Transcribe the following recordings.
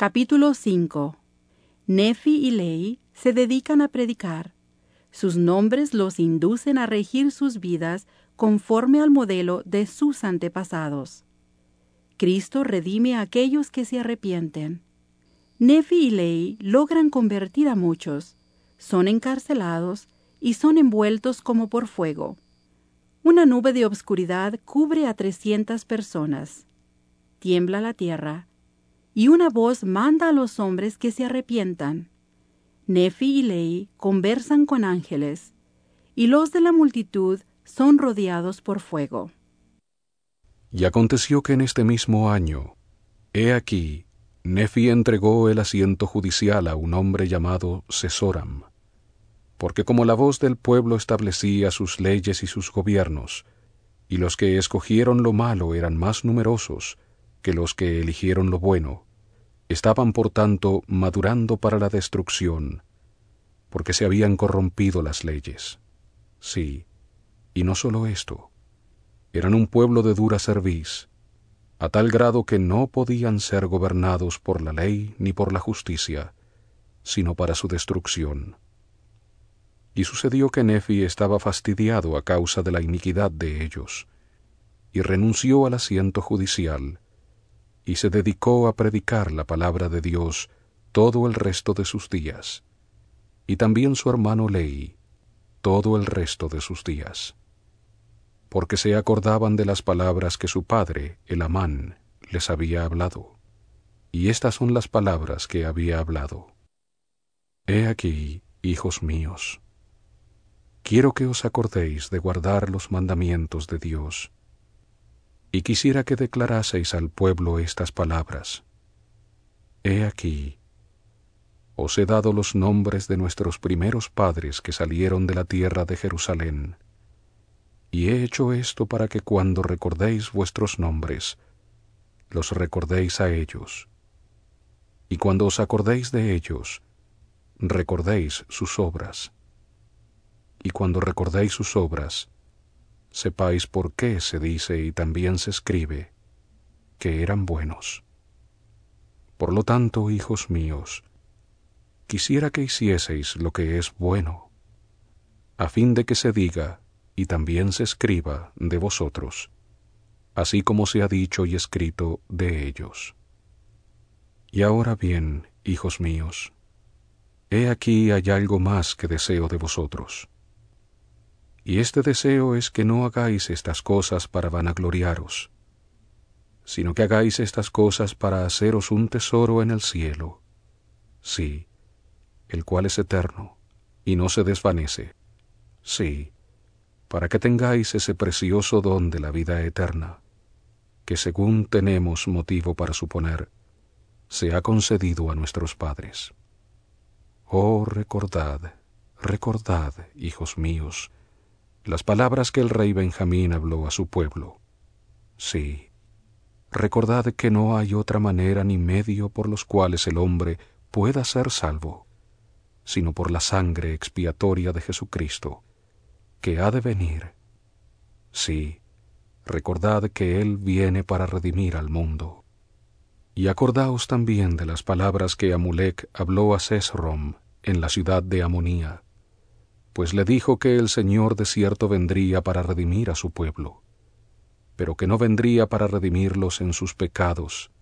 Capítulo 5 Nefi y Lei se dedican a predicar. Sus nombres los inducen a regir sus vidas conforme al modelo de sus antepasados. Cristo redime a aquellos que se arrepienten. Nefi y Lei logran convertir a muchos, son encarcelados y son envueltos como por fuego. Una nube de obscuridad cubre a trescientas personas. Tiembla la tierra, y una voz manda a los hombres que se arrepientan. Nefi y Lei conversan con ángeles, y los de la multitud son rodeados por fuego. Y aconteció que en este mismo año, he aquí, Nefi entregó el asiento judicial a un hombre llamado Sesoram, porque como la voz del pueblo establecía sus leyes y sus gobiernos, y los que escogieron lo malo eran más numerosos que los que eligieron lo bueno, estaban por tanto madurando para la destrucción, porque se habían corrompido las leyes. Sí, y no solo esto, eran un pueblo de dura cerviz, a tal grado que no podían ser gobernados por la ley ni por la justicia, sino para su destrucción. Y sucedió que Nefi estaba fastidiado a causa de la iniquidad de ellos, y renunció al asiento judicial, y se dedicó a predicar la palabra de Dios todo el resto de sus días, y también su hermano Lei todo el resto de sus días porque se acordaban de las palabras que su padre, el Amán, les había hablado. Y estas son las palabras que había hablado. He aquí, hijos míos, quiero que os acordéis de guardar los mandamientos de Dios. Y quisiera que declaraseis al pueblo estas palabras. He aquí, os he dado los nombres de nuestros primeros padres que salieron de la tierra de Jerusalén y he hecho esto para que cuando recordéis vuestros nombres, los recordéis a ellos. Y cuando os acordéis de ellos, recordéis sus obras. Y cuando recordéis sus obras, sepáis por qué se dice y también se escribe que eran buenos. Por lo tanto, hijos míos, quisiera que hicieseis lo que es bueno, a fin de que se diga y también se escriba de vosotros, así como se ha dicho y escrito de ellos. Y ahora bien, hijos míos, he aquí hay algo más que deseo de vosotros. Y este deseo es que no hagáis estas cosas para vanagloriaros, sino que hagáis estas cosas para haceros un tesoro en el cielo, sí, el cual es eterno y no se desvanece, sí, para que tengáis ese precioso don de la vida eterna, que según tenemos motivo para suponer, se ha concedido a nuestros padres. Oh, recordad, recordad, hijos míos, las palabras que el rey Benjamín habló a su pueblo. Sí, recordad que no hay otra manera ni medio por los cuales el hombre pueda ser salvo, sino por la sangre expiatoria de Jesucristo, que ha de venir. Sí, recordad que Él viene para redimir al mundo. Y acordaos también de las palabras que Amulek habló a Sesrom en la ciudad de Amonía, pues le dijo que el Señor de cierto vendría para redimir a su pueblo, pero que no vendría para redimirlos en sus pecados,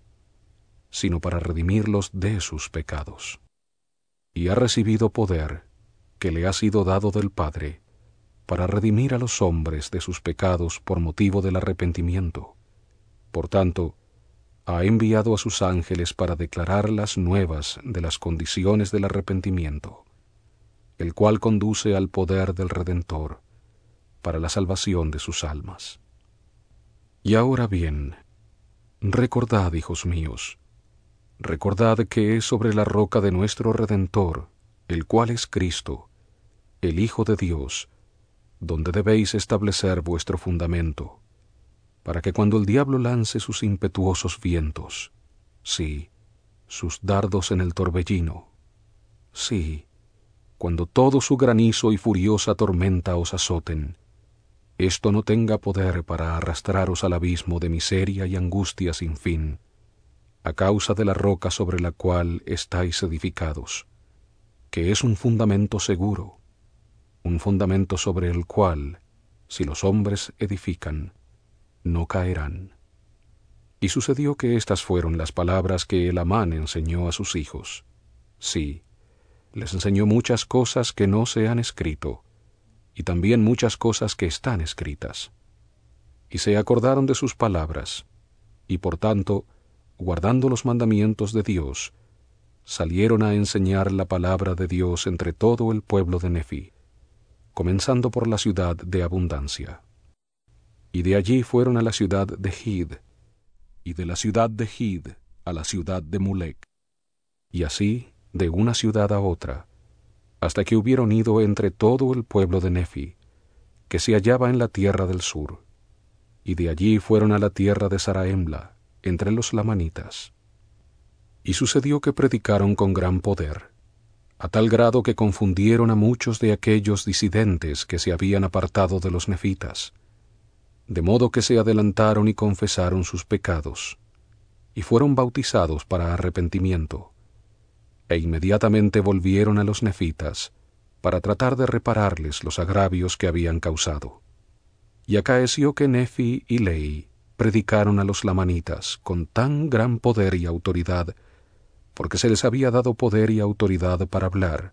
sino para redimirlos de sus pecados. Y ha recibido poder que le ha sido dado del Padre, para redimir a los hombres de sus pecados por motivo del arrepentimiento. Por tanto, ha enviado a sus ángeles para declarar las nuevas de las condiciones del arrepentimiento, el cual conduce al poder del Redentor para la salvación de sus almas. Y ahora bien, recordad, hijos míos, recordad que es sobre la roca de nuestro Redentor, el cual es Cristo, el Hijo de Dios, donde debéis establecer vuestro fundamento, para que cuando el diablo lance sus impetuosos vientos, sí, sus dardos en el torbellino, sí, cuando todo su granizo y furiosa tormenta os azoten, esto no tenga poder para arrastraros al abismo de miseria y angustia sin fin, a causa de la roca sobre la cual estáis edificados, que es un fundamento seguro, un fundamento sobre el cual, si los hombres edifican, no caerán. Y sucedió que estas fueron las palabras que el Amán enseñó a sus hijos. Sí, les enseñó muchas cosas que no se han escrito, y también muchas cosas que están escritas. Y se acordaron de sus palabras, y por tanto guardando los mandamientos de Dios, salieron a enseñar la palabra de Dios entre todo el pueblo de Nefi, comenzando por la ciudad de abundancia. Y de allí fueron a la ciudad de Hid, y de la ciudad de Hid a la ciudad de Mulek, y así de una ciudad a otra, hasta que hubieron ido entre todo el pueblo de Nefi, que se hallaba en la tierra del sur, y de allí fueron a la tierra de Saraemla, entre los lamanitas. Y sucedió que predicaron con gran poder, a tal grado que confundieron a muchos de aquellos disidentes que se habían apartado de los nefitas, de modo que se adelantaron y confesaron sus pecados, y fueron bautizados para arrepentimiento, e inmediatamente volvieron a los nefitas, para tratar de repararles los agravios que habían causado. Y acaeció que Nefi y Lei predicaron a los lamanitas con tan gran poder y autoridad, porque se les había dado poder y autoridad para hablar,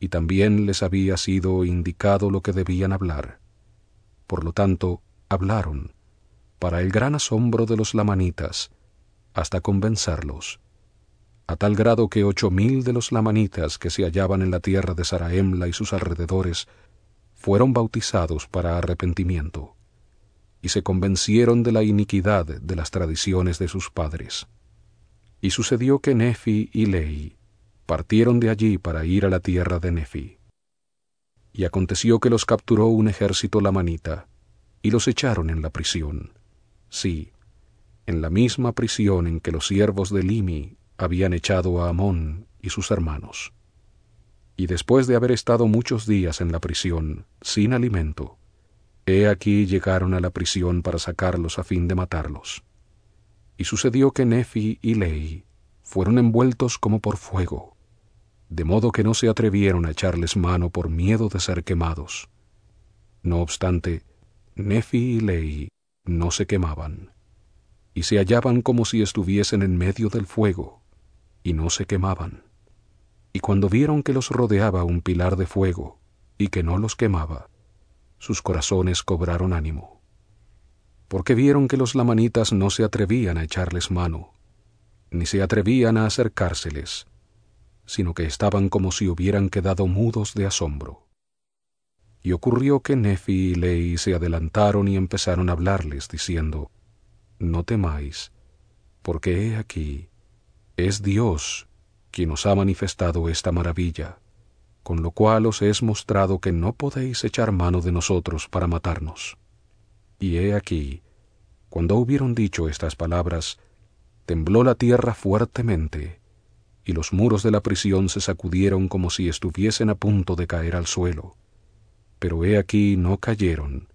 y también les había sido indicado lo que debían hablar. Por lo tanto, hablaron, para el gran asombro de los lamanitas, hasta convencerlos, a tal grado que ocho mil de los lamanitas que se hallaban en la tierra de Saraemla y sus alrededores fueron bautizados para arrepentimiento y se convencieron de la iniquidad de las tradiciones de sus padres. Y sucedió que Nefi y Lei partieron de allí para ir a la tierra de Nefi. Y aconteció que los capturó un ejército lamanita, y los echaron en la prisión. Sí, en la misma prisión en que los siervos de Limi habían echado a Amón y sus hermanos. Y después de haber estado muchos días en la prisión, sin alimento, He aquí llegaron a la prisión para sacarlos a fin de matarlos. Y sucedió que Nefi y Lei fueron envueltos como por fuego, de modo que no se atrevieron a echarles mano por miedo de ser quemados. No obstante, Nefi y Lei no se quemaban, y se hallaban como si estuviesen en medio del fuego, y no se quemaban. Y cuando vieron que los rodeaba un pilar de fuego, y que no los quemaba, sus corazones cobraron ánimo, porque vieron que los lamanitas no se atrevían a echarles mano, ni se atrevían a acercárseles, sino que estaban como si hubieran quedado mudos de asombro. Y ocurrió que Nefi y Lei se adelantaron y empezaron a hablarles, diciendo, No temáis, porque he aquí, es Dios quien os ha manifestado esta maravilla con lo cual os es mostrado que no podéis echar mano de nosotros para matarnos. Y he aquí, cuando hubieron dicho estas palabras, tembló la tierra fuertemente, y los muros de la prisión se sacudieron como si estuviesen a punto de caer al suelo. Pero he aquí no cayeron,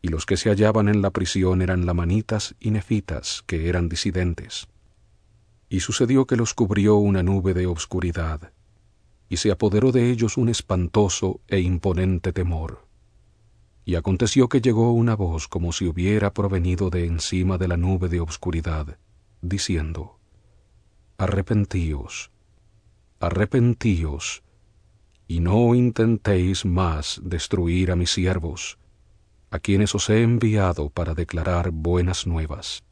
y los que se hallaban en la prisión eran lamanitas y nefitas, que eran disidentes. Y sucedió que los cubrió una nube de obscuridad, y se apoderó de ellos un espantoso e imponente temor. Y aconteció que llegó una voz como si hubiera provenido de encima de la nube de obscuridad, diciendo, Arrepentíos, arrepentíos, y no intentéis más destruir a mis siervos, a quienes os he enviado para declarar buenas nuevas.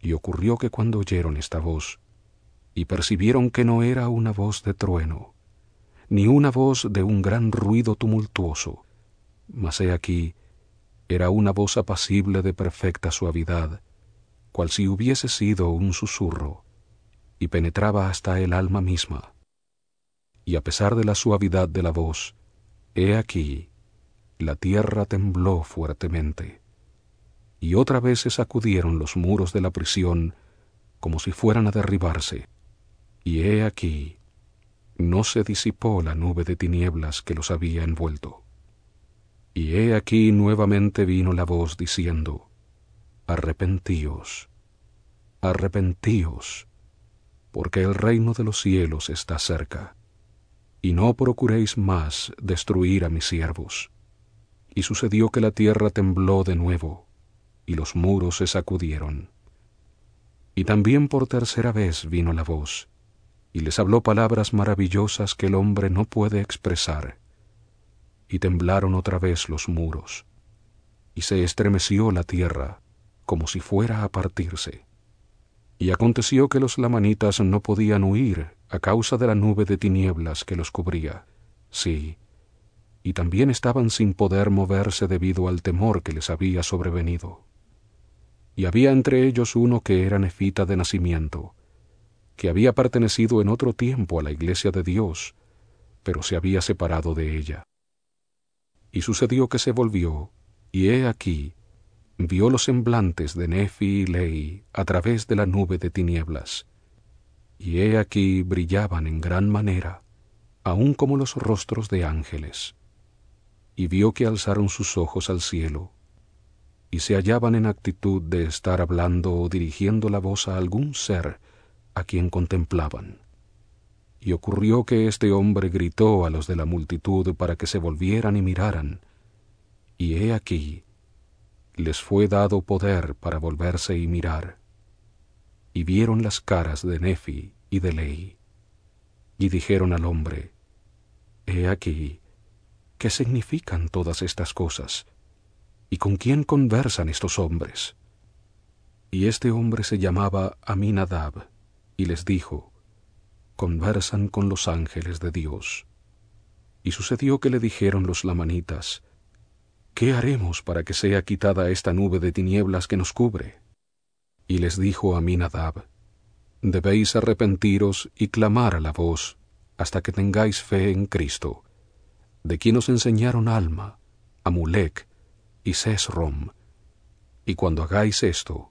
Y ocurrió que cuando oyeron esta voz, y percibieron que no era una voz de trueno, ni una voz de un gran ruido tumultuoso, mas he aquí, era una voz apacible de perfecta suavidad, cual si hubiese sido un susurro, y penetraba hasta el alma misma. Y a pesar de la suavidad de la voz, he aquí, la tierra tembló fuertemente, y otra vez se sacudieron los muros de la prisión como si fueran a derribarse, y he aquí, no se disipó la nube de tinieblas que los había envuelto. Y he aquí nuevamente vino la voz diciendo, Arrepentíos, arrepentíos, porque el reino de los cielos está cerca. Y no procuréis más destruir a mis siervos. Y sucedió que la tierra tembló de nuevo, y los muros se sacudieron. Y también por tercera vez vino la voz, y les habló palabras maravillosas que el hombre no puede expresar. Y temblaron otra vez los muros, y se estremeció la tierra, como si fuera a partirse. Y aconteció que los lamanitas no podían huir a causa de la nube de tinieblas que los cubría. Sí, y también estaban sin poder moverse debido al temor que les había sobrevenido. Y había entre ellos uno que era nefita de nacimiento, que había pertenecido en otro tiempo a la iglesia de Dios, pero se había separado de ella. Y sucedió que se volvió, y he aquí, vio los semblantes de Nefi y Lei a través de la nube de tinieblas, y he aquí brillaban en gran manera, aun como los rostros de ángeles. Y vio que alzaron sus ojos al cielo, y se hallaban en actitud de estar hablando o dirigiendo la voz a algún ser a quien contemplaban. Y ocurrió que este hombre gritó a los de la multitud para que se volvieran y miraran, y he aquí, les fue dado poder para volverse y mirar. Y vieron las caras de Nefi y de Lei, y dijeron al hombre, He aquí, ¿qué significan todas estas cosas? ¿Y con quién conversan estos hombres? Y este hombre se llamaba Aminadab, y les dijo, conversan con los ángeles de Dios. Y sucedió que le dijeron los lamanitas, ¿qué haremos para que sea quitada esta nube de tinieblas que nos cubre? Y les dijo a Minadab, debéis arrepentiros y clamar a la voz hasta que tengáis fe en Cristo, de quien os enseñaron Alma, Amulek y Sesrom, y cuando hagáis esto,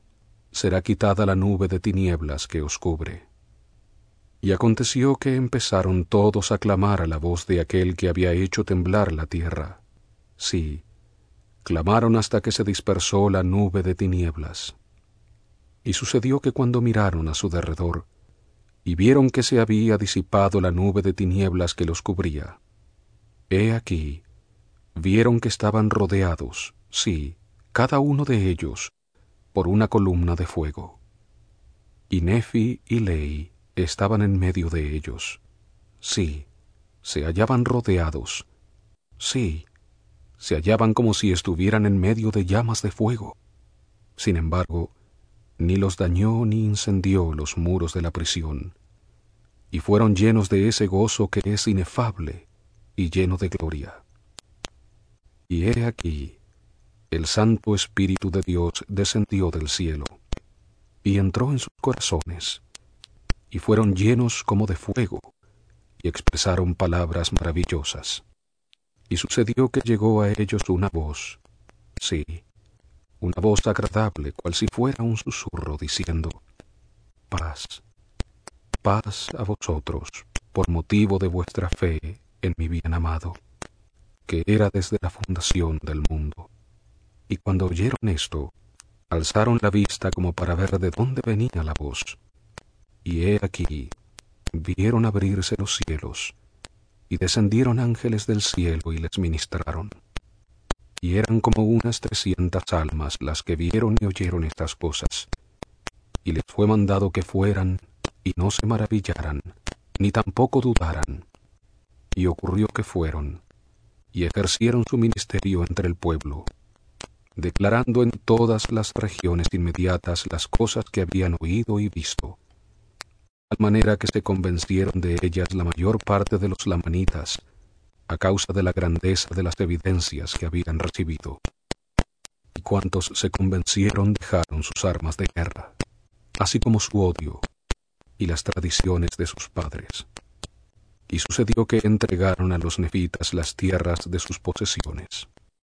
será quitada la nube de tinieblas que os cubre. Y aconteció que empezaron todos a clamar a la voz de aquel que había hecho temblar la tierra. Sí, clamaron hasta que se dispersó la nube de tinieblas. Y sucedió que cuando miraron a su derredor, y vieron que se había disipado la nube de tinieblas que los cubría, he aquí, vieron que estaban rodeados, sí, cada uno de ellos, por una columna de fuego. Y Nefi y Lei estaban en medio de ellos. Sí, se hallaban rodeados. Sí, se hallaban como si estuvieran en medio de llamas de fuego. Sin embargo, ni los dañó ni incendió los muros de la prisión, y fueron llenos de ese gozo que es inefable y lleno de gloria. Y he aquí, el Santo Espíritu de Dios descendió del cielo y entró en sus corazones, y fueron llenos como de fuego, y expresaron palabras maravillosas. Y sucedió que llegó a ellos una voz, sí, una voz agradable, cual si fuera un susurro, diciendo, paz, paz a vosotros, por motivo de vuestra fe en mi bien amado, que era desde la fundación del mundo. Y cuando oyeron esto, alzaron la vista como para ver de dónde venía la voz. Y he aquí, vieron abrirse los cielos, y descendieron ángeles del cielo y les ministraron. Y eran como unas trescientas almas las que vieron y oyeron estas cosas. Y les fue mandado que fueran y no se maravillaran, ni tampoco dudaran. Y ocurrió que fueron, y ejercieron su ministerio entre el pueblo, declarando en todas las regiones inmediatas las cosas que habían oído y visto tal manera que se convencieron de ellas la mayor parte de los lamanitas, a causa de la grandeza de las evidencias que habían recibido. Y cuantos se convencieron dejaron sus armas de guerra, así como su odio y las tradiciones de sus padres. Y sucedió que entregaron a los nefitas las tierras de sus posesiones.